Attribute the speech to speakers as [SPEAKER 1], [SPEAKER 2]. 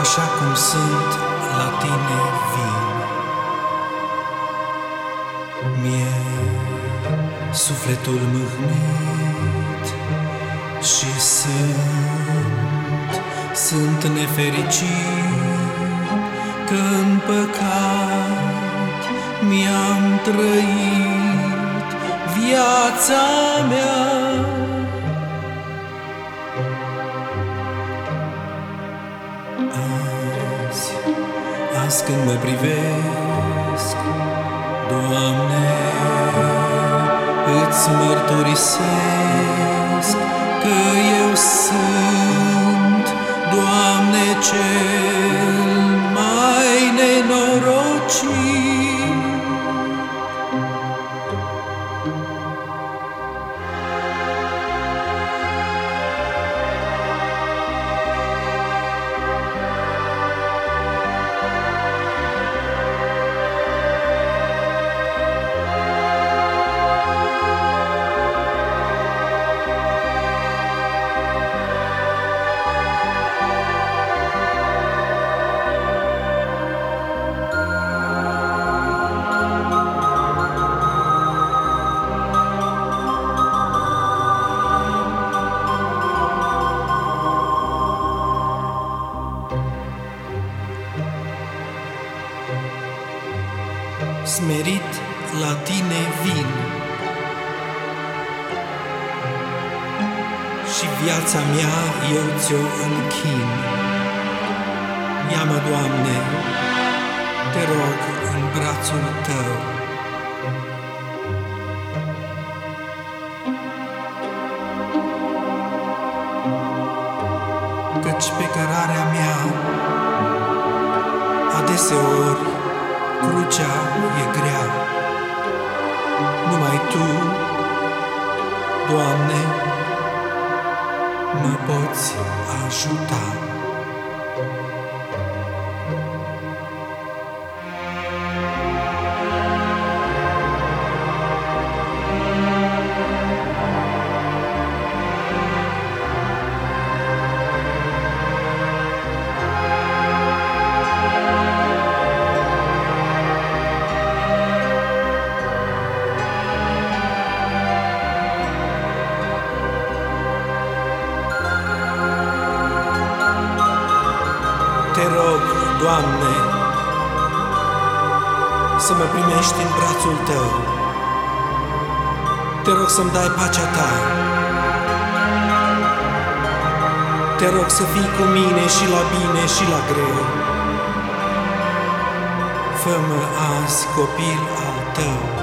[SPEAKER 1] Așa cum sunt la tine vin. Mie sufletul mâhnit Și sunt, sunt nefericit Că în păcat mi-am trăit viața mea azi când mă privesc, Doamne, îți mărturisesc că eu sunt, Doamne, cel mai nenorocit. Smerit la tine vin. Și viața mea eu ți-o închin. Ia-mă, Doamne, te rog în brațul Tău. Căci pe cărarea mea adeseori crucea e grea. Numai Tu, Doamne, mă poți ajuta. Rog, Doamne, să mă primești în brațul Tău. Te rog să-mi dai pacea Ta. Te rog să fii cu mine și la bine și la greu. Fă-mă azi copil al Tău.